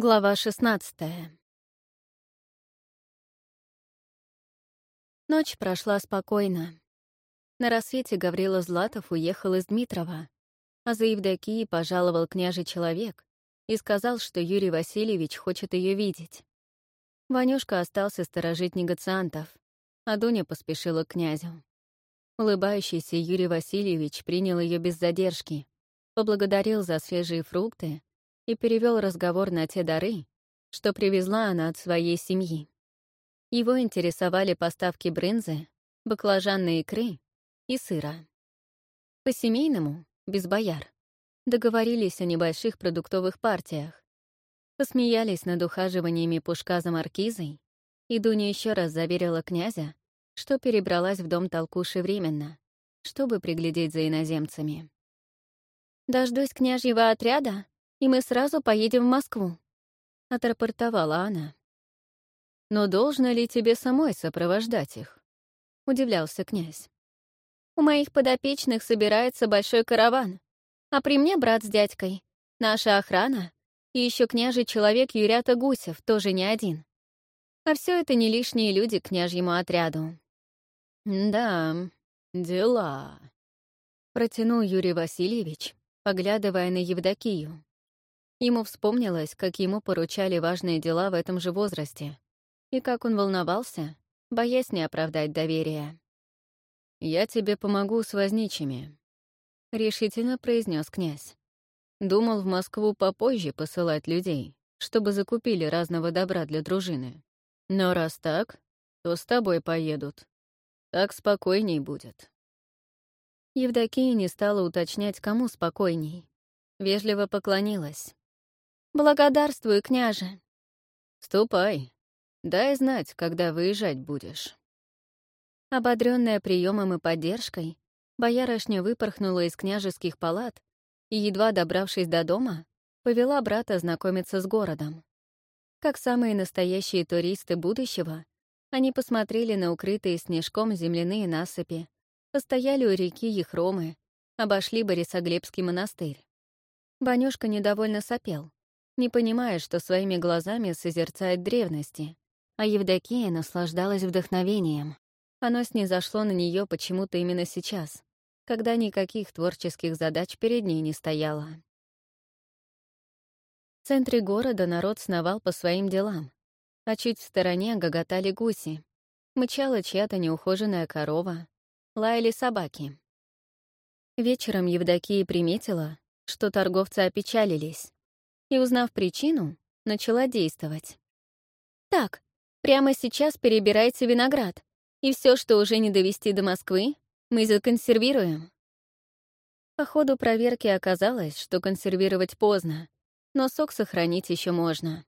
Глава 16 Ночь прошла спокойно. На рассвете Гаврила Златов уехал из Дмитрова, а за Евдокией пожаловал княжий человек и сказал, что Юрий Васильевич хочет ее видеть. Ванюшка остался сторожить негациантов, а Дуня поспешила к князю. Улыбающийся Юрий Васильевич принял ее без задержки, поблагодарил за свежие фрукты и перевел разговор на те дары, что привезла она от своей семьи. Его интересовали поставки брынзы, баклажанной икры и сыра. По-семейному, без бояр, договорились о небольших продуктовых партиях, посмеялись над ухаживаниями Пушка за маркизой, и Дуня еще раз заверила князя, что перебралась в дом толкуши временно, чтобы приглядеть за иноземцами. «Дождусь княжьего отряда и мы сразу поедем в Москву», — отрапортовала она. «Но должно ли тебе самой сопровождать их?» — удивлялся князь. «У моих подопечных собирается большой караван, а при мне брат с дядькой, наша охрана и еще княжий человек Юрята Гусев, тоже не один. А все это не лишние люди княжьему отряду». «Да, дела», — протянул Юрий Васильевич, поглядывая на Евдокию. Ему вспомнилось, как ему поручали важные дела в этом же возрасте, и как он волновался, боясь не оправдать доверие. «Я тебе помогу с возничими», — решительно произнес князь. Думал в Москву попозже посылать людей, чтобы закупили разного добра для дружины. Но раз так, то с тобой поедут. Так спокойней будет. Евдокия не стала уточнять, кому спокойней. Вежливо поклонилась. «Благодарствую, княже». «Ступай. Дай знать, когда выезжать будешь». Ободрённая приемом и поддержкой, боярышня выпорхнула из княжеских палат и, едва добравшись до дома, повела брата знакомиться с городом. Как самые настоящие туристы будущего, они посмотрели на укрытые снежком земляные насыпи, постояли у реки Ехромы, обошли Борисоглебский монастырь. Банюшка недовольно сопел, не понимая, что своими глазами созерцает древности, а Евдокия наслаждалась вдохновением. Оно снизошло на нее почему-то именно сейчас, когда никаких творческих задач перед ней не стояло. В центре города народ сновал по своим делам, а чуть в стороне гоготали гуси, мычала чья-то неухоженная корова, лаяли собаки. Вечером Евдокия приметила, что торговцы опечалились, и, узнав причину, начала действовать. «Так, прямо сейчас перебирайте виноград, и все, что уже не довести до Москвы, мы законсервируем». По ходу проверки оказалось, что консервировать поздно, но сок сохранить еще можно.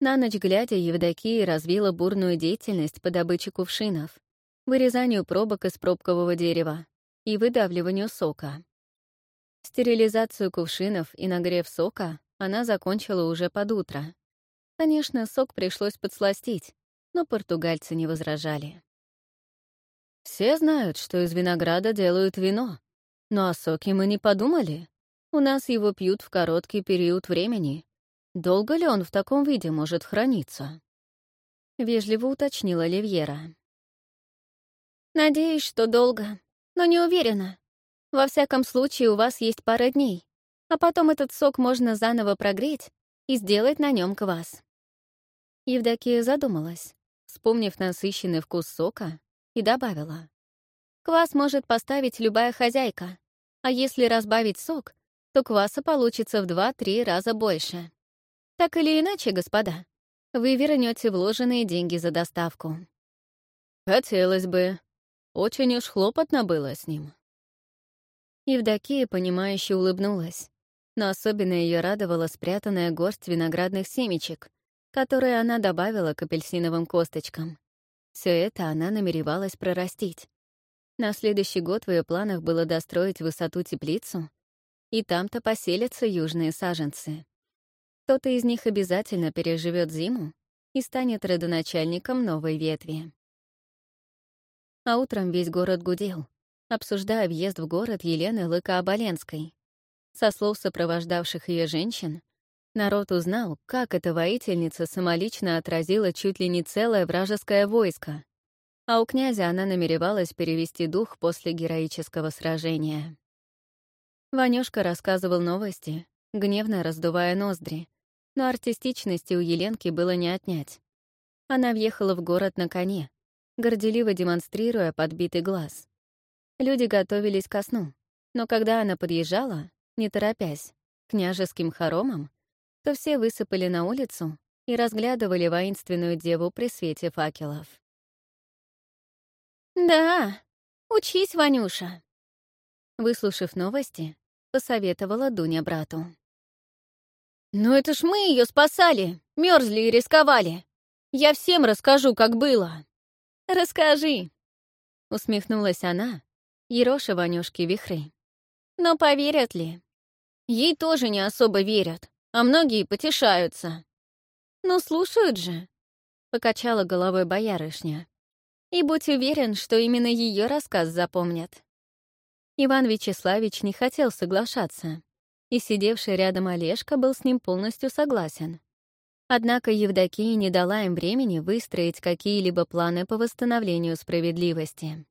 На ночь глядя, Евдокия развила бурную деятельность по добыче кувшинов, вырезанию пробок из пробкового дерева и выдавливанию сока. Стерилизацию кувшинов и нагрев сока она закончила уже под утро. Конечно, сок пришлось подсластить, но португальцы не возражали. «Все знают, что из винограда делают вино, но о соке мы не подумали. У нас его пьют в короткий период времени. Долго ли он в таком виде может храниться?» Вежливо уточнила Ливьера. «Надеюсь, что долго, но не уверена. Во всяком случае, у вас есть пара дней а потом этот сок можно заново прогреть и сделать на нем квас. Евдокия задумалась, вспомнив насыщенный вкус сока, и добавила. Квас может поставить любая хозяйка, а если разбавить сок, то кваса получится в 2-3 раза больше. Так или иначе, господа, вы вернете вложенные деньги за доставку. Хотелось бы. Очень уж хлопотно было с ним. Евдокия, понимающе улыбнулась но особенно ее радовала спрятанная горсть виноградных семечек, которые она добавила к апельсиновым косточкам. Все это она намеревалась прорастить. На следующий год в ее планах было достроить высоту теплицу, и там-то поселятся южные саженцы. Кто-то из них обязательно переживет зиму и станет родоначальником новой ветви. А утром весь город гудел, обсуждая въезд в город Елены Лыка-Оболенской. Со слов сопровождавших ее женщин, Народ узнал, как эта воительница самолично отразила чуть ли не целое вражеское войско, а у князя она намеревалась перевести дух после героического сражения. Ванюшка рассказывал новости, гневно раздувая ноздри, но артистичности у Еленки было не отнять. Она въехала в город на коне, горделиво демонстрируя подбитый глаз. Люди готовились ко сну, но когда она подъезжала, не торопясь, княжеским хоромом, то все высыпали на улицу и разглядывали воинственную деву при свете факелов. «Да, учись, Ванюша!» Выслушав новости, посоветовала Дуня брату. «Ну это ж мы ее спасали, мерзли и рисковали. Я всем расскажу, как было». «Расскажи», — усмехнулась она, ероша Ванюшки вихры. «Но поверят ли? Ей тоже не особо верят, а многие потешаются». «Ну, слушают же», — покачала головой боярышня. «И будь уверен, что именно ее рассказ запомнят». Иван Вячеславич не хотел соглашаться, и сидевший рядом Олежка был с ним полностью согласен. Однако Евдокия не дала им времени выстроить какие-либо планы по восстановлению справедливости.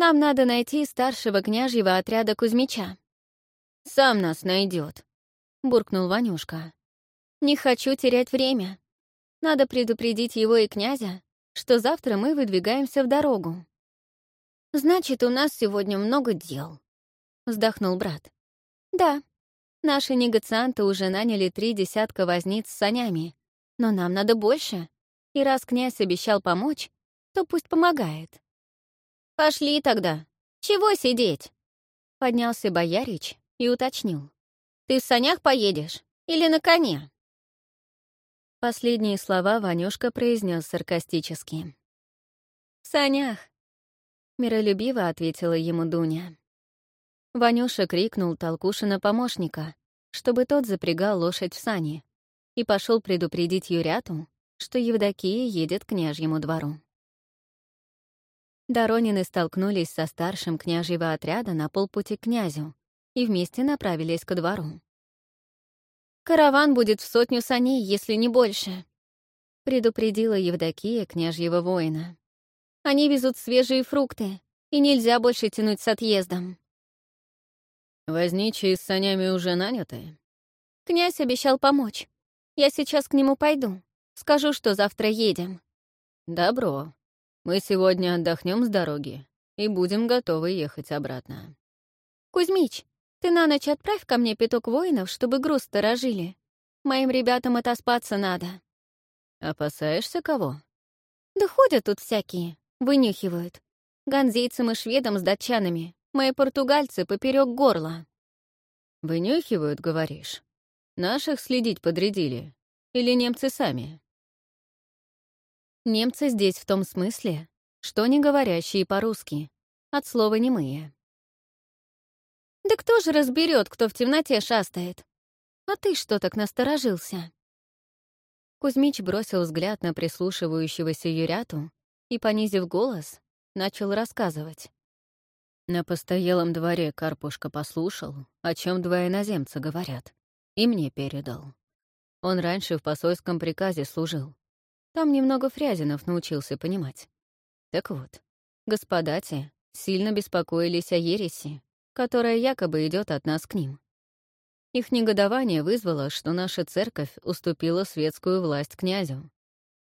«Нам надо найти старшего княжьего отряда Кузьмича». «Сам нас найдет, буркнул Ванюшка. «Не хочу терять время. Надо предупредить его и князя, что завтра мы выдвигаемся в дорогу». «Значит, у нас сегодня много дел», — вздохнул брат. «Да, Наши негацианты уже наняли три десятка возниц с санями, но нам надо больше. И раз князь обещал помочь, то пусть помогает. «Пошли тогда. Чего сидеть?» Поднялся боярич и уточнил. «Ты в санях поедешь или на коне?» Последние слова Ванюшка произнес саркастически. «В санях», — миролюбиво ответила ему Дуня. Ванюша крикнул Толкушина помощника, чтобы тот запрягал лошадь в сани, и пошел предупредить Юряту, что Евдокия едет к княжьему двору. Доронины столкнулись со старшим княжьего отряда на полпути к князю и вместе направились ко двору. «Караван будет в сотню саней, если не больше», — предупредила Евдокия княжьего воина. «Они везут свежие фрукты, и нельзя больше тянуть с отъездом». Возничие с санями уже наняты? Князь обещал помочь. Я сейчас к нему пойду. Скажу, что завтра едем. Добро. Мы сегодня отдохнем с дороги и будем готовы ехать обратно. Кузьмич, ты на ночь отправь ко мне пяток воинов, чтобы груз сторожили. Моим ребятам отоспаться надо. Опасаешься кого? Да ходят тут всякие, вынюхивают. Ганзейцам и шведам с датчанами. Мои португальцы поперек горла. Вынюхивают, говоришь? Наших следить подрядили? Или немцы сами? Немцы здесь в том смысле, что не говорящие по-русски, от слова немые. Да кто же разберет, кто в темноте шастает? А ты что так насторожился? Кузьмич бросил взгляд на прислушивающегося Юряту и, понизив голос, начал рассказывать. На постоялом дворе Карпушка послушал, о чем два иноземца говорят, и мне передал. Он раньше в посольском приказе служил. Там немного Фрязинов научился понимать. Так вот, господа те сильно беспокоились о ереси, которая якобы идет от нас к ним. Их негодование вызвало, что наша церковь уступила светскую власть князю.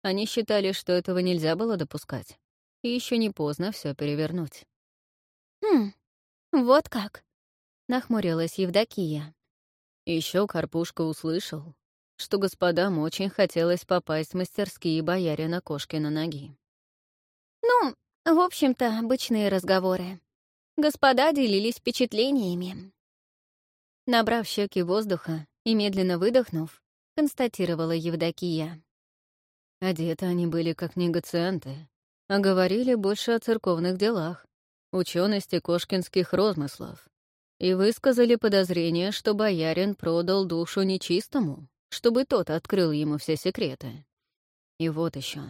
Они считали, что этого нельзя было допускать, и еще не поздно все перевернуть. «Хм, вот как», — нахмурилась Евдокия. Еще Карпушка услышал, что господам очень хотелось попасть в мастерские боярина Кошкина ноги. «Ну, в общем-то, обычные разговоры. Господа делились впечатлениями». Набрав щеки воздуха и медленно выдохнув, констатировала Евдокия. Одеты они были как негацианты, а говорили больше о церковных делах, учености кошкинских розмыслов и высказали подозрение, что боярин продал душу нечистому, чтобы тот открыл ему все секреты. И вот еще.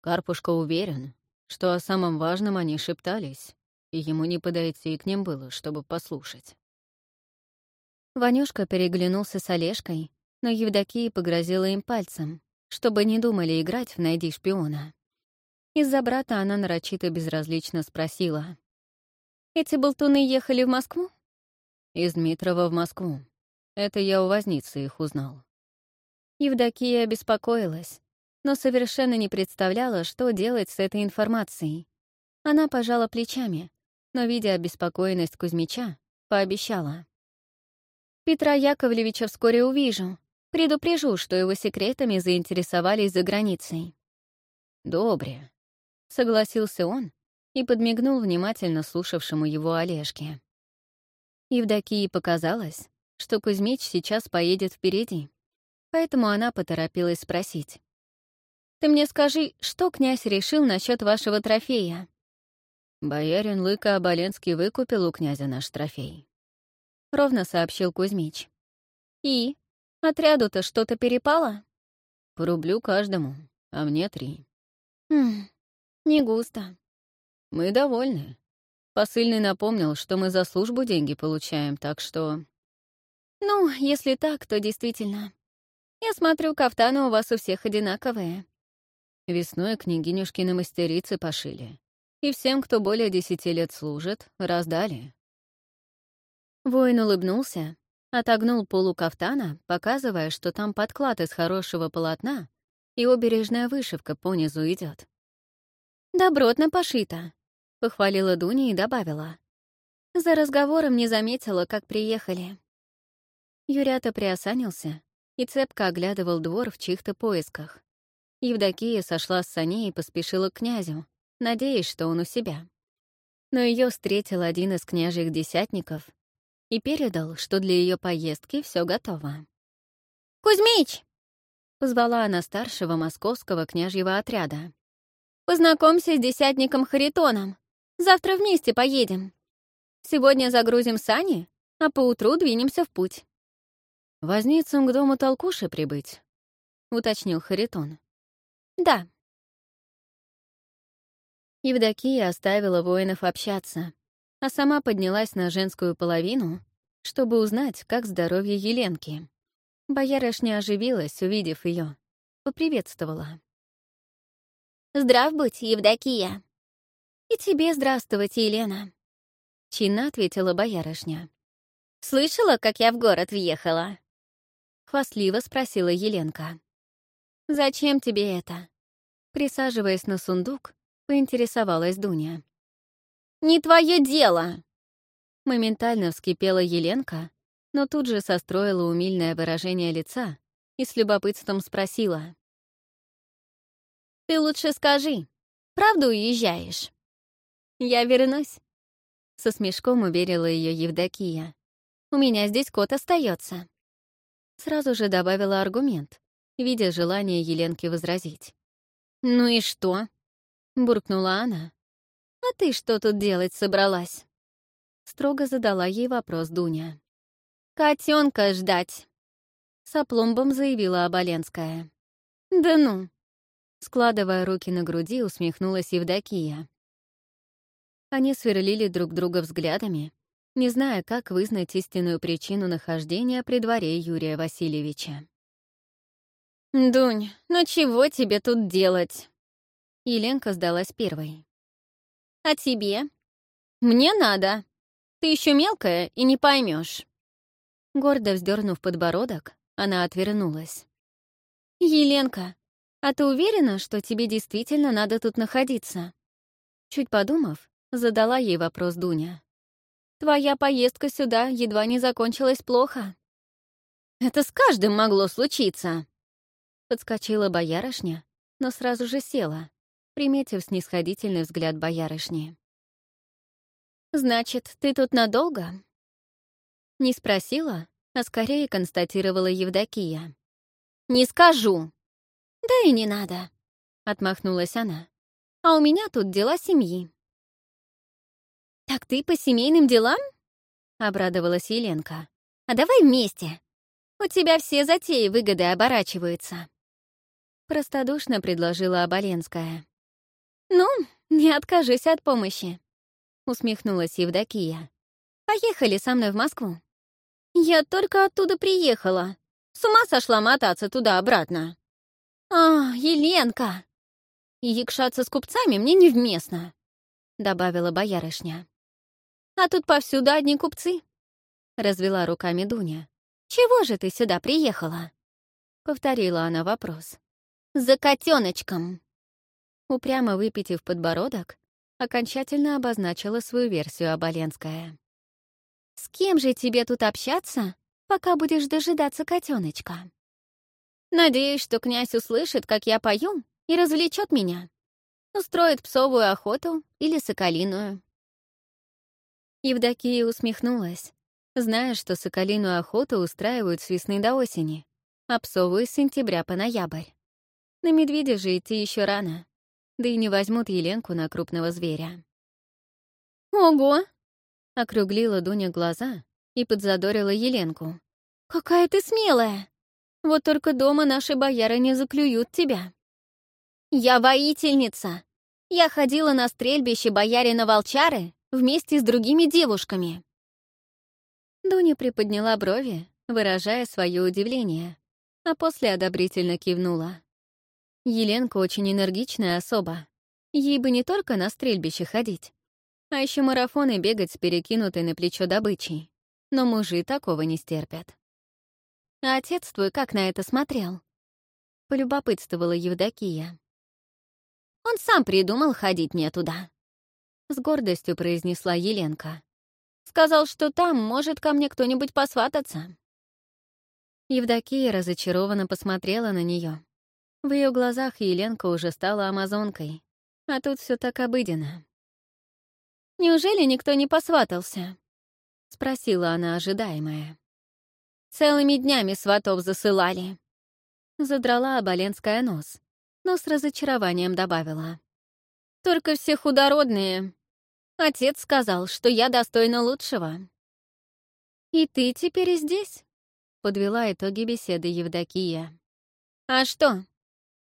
Карпушка уверен, что о самом важном они шептались, и ему не подойти к ним было, чтобы послушать. Ванюшка переглянулся с Олежкой но Евдокия погрозила им пальцем, чтобы не думали играть в «Найди шпиона». Из-за брата она нарочито безразлично спросила. «Эти болтуны ехали в Москву?» «Из Дмитрова в Москву. Это я у возницы их узнал». Евдокия обеспокоилась, но совершенно не представляла, что делать с этой информацией. Она пожала плечами, но, видя обеспокоенность Кузьмича, пообещала. «Петра Яковлевича вскоре увижу. Предупрежу, что его секретами заинтересовались за границей». «Добре», — согласился он и подмигнул внимательно слушавшему его Олежке. Евдокии показалось, что Кузьмич сейчас поедет впереди, поэтому она поторопилась спросить. Ты мне скажи, что князь решил насчет вашего трофея?» «Боярин Лыка Оболенский выкупил у князя наш трофей», — ровно сообщил Кузьмич. «И? Отряду-то что-то перепало?» «По рублю каждому, а мне три». «Хм, не густо». «Мы довольны. Посыльный напомнил, что мы за службу деньги получаем, так что...» «Ну, если так, то действительно. Я смотрю, кафтаны у вас у всех одинаковые. Весной княгинюшкины мастерицы пошили. И всем, кто более десяти лет служит, раздали. Воин улыбнулся, отогнул полу кафтана, показывая, что там подклад из хорошего полотна и обережная вышивка понизу идет. «Добротно пошито», — похвалила Дуня и добавила. За разговором не заметила, как приехали. Юрята приосанился и цепко оглядывал двор в чьих-то поисках. Евдокия сошла с саней и поспешила к князю, надеясь, что он у себя. Но ее встретил один из княжьих десятников и передал, что для ее поездки все готово. «Кузьмич!» — позвала она старшего московского княжьего отряда. «Познакомься с десятником Харитоном. Завтра вместе поедем. Сегодня загрузим сани, а поутру двинемся в путь». «Возницам к дому толкуши прибыть», — уточнил Харитон. «Да». Евдокия оставила воинов общаться, а сама поднялась на женскую половину, чтобы узнать, как здоровье Еленки. Боярышня оживилась, увидев ее, поприветствовала. «Здрав будь, Евдокия!» «И тебе здравствовать, Елена!» Чинно ответила боярышня. «Слышала, как я в город въехала?» Хвастливо спросила Еленка. «Зачем тебе это?» Присаживаясь на сундук, поинтересовалась Дуня. «Не твое дело!» Моментально вскипела Еленка, но тут же состроила умильное выражение лица и с любопытством спросила. «Ты лучше скажи, правду уезжаешь?» «Я вернусь», — со смешком уверила ее Евдокия. «У меня здесь кот остается. Сразу же добавила аргумент, видя желание Еленки возразить. «Ну и что?» — буркнула она. «А ты что тут делать собралась?» Строго задала ей вопрос Дуня. «Котенка ждать!» С опломбом заявила Оболенская. «Да ну!» Складывая руки на груди, усмехнулась Евдокия. Они сверлили друг друга взглядами, не зная, как вызнать истинную причину нахождения при дворе Юрия Васильевича. «Дунь, ну чего тебе тут делать?» Еленка сдалась первой. «А тебе?» «Мне надо. Ты еще мелкая и не поймешь. Гордо вздернув подбородок, она отвернулась. «Еленка, а ты уверена, что тебе действительно надо тут находиться?» Чуть подумав, задала ей вопрос Дуня. «Твоя поездка сюда едва не закончилась плохо». «Это с каждым могло случиться», Подскочила боярышня, но сразу же села, приметив снисходительный взгляд боярышни. «Значит, ты тут надолго?» Не спросила, а скорее констатировала Евдокия. «Не скажу!» «Да и не надо», — отмахнулась она. «А у меня тут дела семьи». «Так ты по семейным делам?» — обрадовалась Еленка. «А давай вместе. У тебя все затеи выгоды оборачиваются». Простодушно предложила Оболенская. «Ну, не откажись от помощи», — усмехнулась Евдокия. «Поехали со мной в Москву». «Я только оттуда приехала. С ума сошла мотаться туда-обратно. А, Еленка! И якшаться с купцами мне невместно, — добавила боярышня. А тут повсюду одни купцы, — развела руками Дуня. «Чего же ты сюда приехала?» — повторила она вопрос. «За котеночком!» Упрямо выпитив подбородок, окончательно обозначила свою версию Оболенская. «С кем же тебе тут общаться, пока будешь дожидаться котеночка? Надеюсь, что князь услышит, как я пою, и развлечет меня. Устроит псовую охоту или соколиную». Евдокия усмехнулась, зная, что соколиную охоту устраивают с весны до осени, а псовую — с сентября по ноябрь. На медведя же идти еще рано, да и не возьмут Еленку на крупного зверя. «Ого!» — округлила Дуня глаза и подзадорила Еленку. «Какая ты смелая! Вот только дома наши бояры не заклюют тебя!» «Я воительница! Я ходила на стрельбище боярина Волчары вместе с другими девушками!» Дуня приподняла брови, выражая свое удивление, а после одобрительно кивнула. Еленка очень энергичная особа. Ей бы не только на стрельбище ходить, а еще марафоны бегать с перекинутой на плечо добычей. Но мужи такого не стерпят. А отец твой как на это смотрел? Полюбопытствовала Евдокия. Он сам придумал ходить мне туда. С гордостью произнесла Еленка. Сказал, что там может ко мне кто-нибудь посвататься. Евдокия разочарованно посмотрела на нее. В ее глазах Еленка уже стала амазонкой, а тут все так обыденно. «Неужели никто не посватался?» — спросила она ожидаемая. «Целыми днями сватов засылали». Задрала Оболенская нос, но с разочарованием добавила. «Только все худородные, Отец сказал, что я достойна лучшего. «И ты теперь здесь?» — подвела итоги беседы Евдокия. «А что?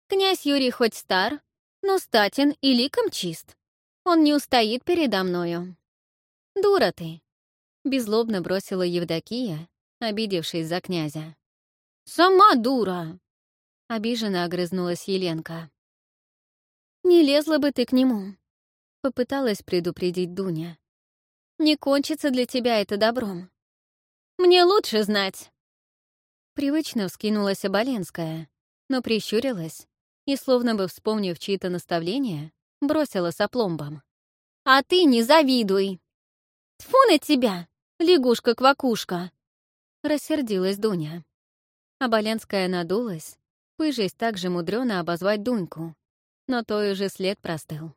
Князь Юрий хоть стар, но статен и ликом чист. Он не устоит передо мною». «Дура ты!» — беззлобно бросила Евдокия, обидевшись за князя. «Сама дура!» — обиженно огрызнулась Еленка. «Не лезла бы ты к нему. Попыталась предупредить Дуня. «Не кончится для тебя это добром. Мне лучше знать!» Привычно вскинулась Оболенская, но прищурилась и, словно бы вспомнив чьи-то наставления, бросила с опломбом. «А ты не завидуй!» «Тьфу на тебя, лягушка-квакушка!» Рассердилась Дуня. Оболенская надулась, пыжись так же мудрёно обозвать Дуньку, но то уже след простыл.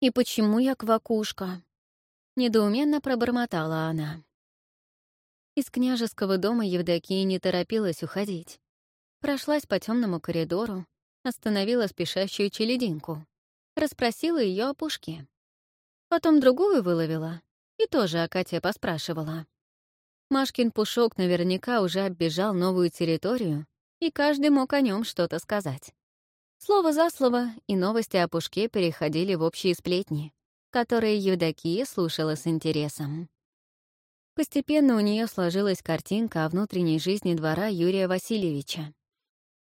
«И почему я квакушка?» — недоуменно пробормотала она. Из княжеского дома Евдокия не торопилась уходить. Прошлась по темному коридору, остановила спешащую челединку, расспросила ее о пушке. Потом другую выловила и тоже о коте поспрашивала. Машкин Пушок наверняка уже оббежал новую территорию, и каждый мог о нем что-то сказать. Слово за слово, и новости о Пушке переходили в общие сплетни, которые Евдокия слушала с интересом. Постепенно у нее сложилась картинка о внутренней жизни двора Юрия Васильевича.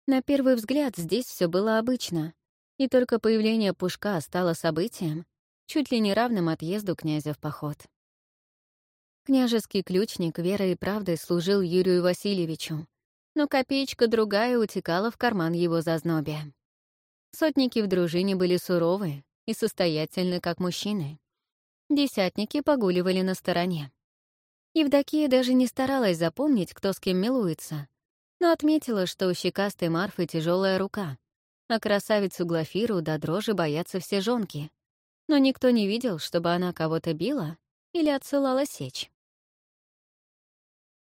На первый взгляд здесь все было обычно, и только появление Пушка стало событием, чуть ли не равным отъезду князя в поход. Княжеский ключник верой и правдой служил Юрию Васильевичу, но копеечка другая утекала в карман его зазнобия. Сотники в дружине были суровы и состоятельны, как мужчины. Десятники погуливали на стороне. Евдокия даже не старалась запомнить, кто с кем милуется, но отметила, что у щекастой Марфы тяжелая рука, а красавицу Глафиру до дрожи боятся все жонки. Но никто не видел, чтобы она кого-то била или отсылала сечь.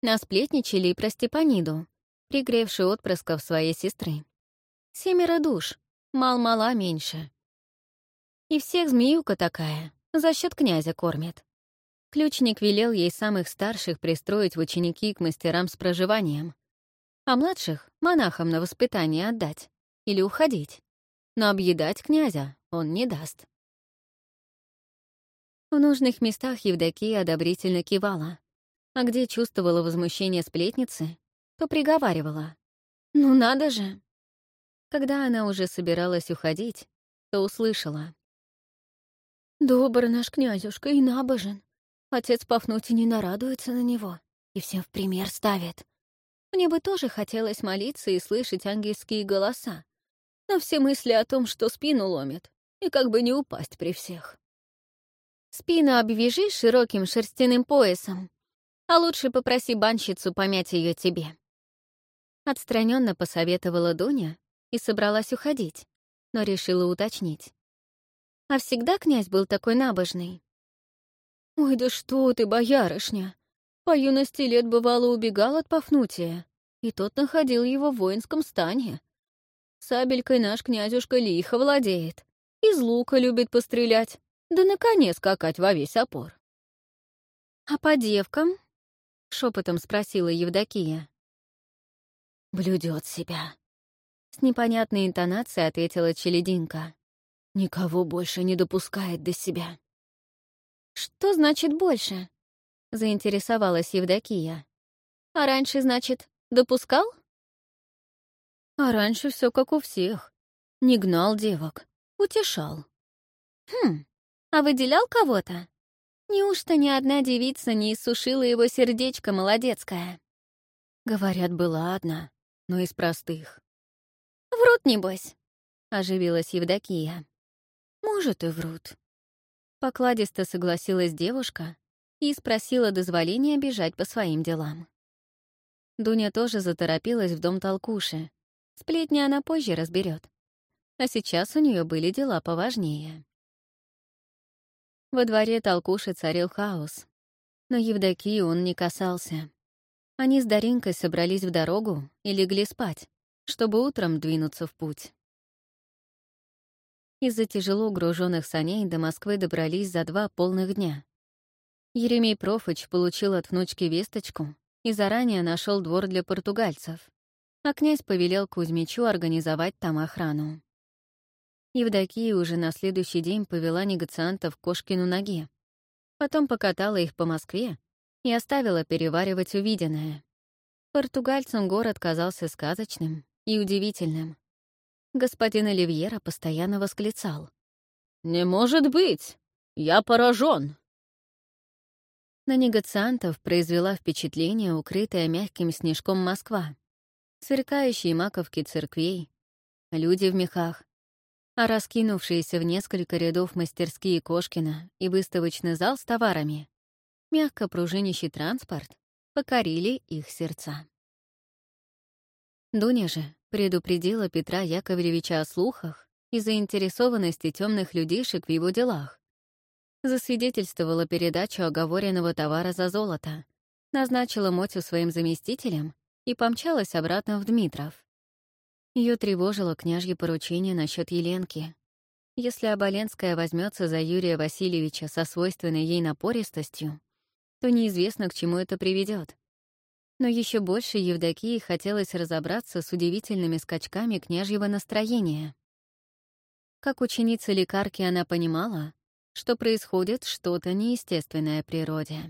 Насплетничали и про Степаниду, пригревшую отпрысков своей сестры. Семеро душ, Мал-мала меньше. И всех змеюка такая, за счет князя кормит. Ключник велел ей самых старших пристроить в ученики к мастерам с проживанием, а младших — монахам на воспитание отдать или уходить. Но объедать князя он не даст. В нужных местах Евдокия одобрительно кивала, а где чувствовала возмущение сплетницы, то приговаривала. «Ну надо же!» Когда она уже собиралась уходить, то услышала. «Добр наш князюшка и набожен. Отец Пафнутий не нарадуется на него и всем в пример ставит. Мне бы тоже хотелось молиться и слышать ангельские голоса, но все мысли о том, что спину ломит, и как бы не упасть при всех. Спину обвяжи широким шерстяным поясом, а лучше попроси банщицу помять ее тебе. Отстраненно посоветовала Дуня и собралась уходить, но решила уточнить. А всегда князь был такой набожный? «Ой, да что ты, боярышня! По юности лет бывало убегал от Пафнутия, и тот находил его в воинском стане. Сабелькой наш князюшка лихо владеет, из лука любит пострелять, да на коне скакать во весь опор. «А по девкам?» — шепотом спросила Евдокия. «Блюдет себя», — с непонятной интонацией ответила Челединка. «Никого больше не допускает до себя». «Что значит «больше»?» — заинтересовалась Евдокия. «А раньше, значит, допускал?» «А раньше все как у всех. Не гнал девок, утешал». «Хм, а выделял кого-то? Неужто ни одна девица не иссушила его сердечко молодецкое?» Говорят, была одна, но из простых. «Врут, небось», — оживилась Евдокия. «Может, и врут». Покладисто согласилась девушка, и спросила дозволения бежать по своим делам. Дуня тоже заторопилась в дом толкуши. Сплетни она позже разберет. А сейчас у нее были дела поважнее. Во дворе толкуши царил хаос. Но Евдокии он не касался. Они с Даринкой собрались в дорогу и легли спать, чтобы утром двинуться в путь. Из-за тяжело груженных саней до Москвы добрались за два полных дня. Еремей Профыч получил от внучки весточку и заранее нашел двор для португальцев, а князь повелел Кузьмичу организовать там охрану. Евдокия уже на следующий день повела негациантов Кошкину ноге, потом покатала их по Москве и оставила переваривать увиденное. Португальцам город казался сказочным и удивительным. Господин Оливьера постоянно восклицал. «Не может быть! Я поражен! На негациантов произвела впечатление укрытая мягким снежком Москва, сверкающие маковки церквей, люди в мехах, а раскинувшиеся в несколько рядов мастерские Кошкина и выставочный зал с товарами, мягко пружинищий транспорт, покорили их сердца. Дуня же предупредила Петра Яковлевича о слухах и заинтересованности темных людейшек в его делах, засвидетельствовала передачу оговоренного товара за золото, назначила Мотю своим заместителем и помчалась обратно в Дмитров. Ее тревожило княжье поручение насчет Еленки. Если Оболенская возьмется за Юрия Васильевича со свойственной ей напористостью, то неизвестно, к чему это приведет. Но еще больше Евдокии хотелось разобраться с удивительными скачками княжьего настроения. Как ученица лекарки она понимала, что происходит что-то неестественное природе.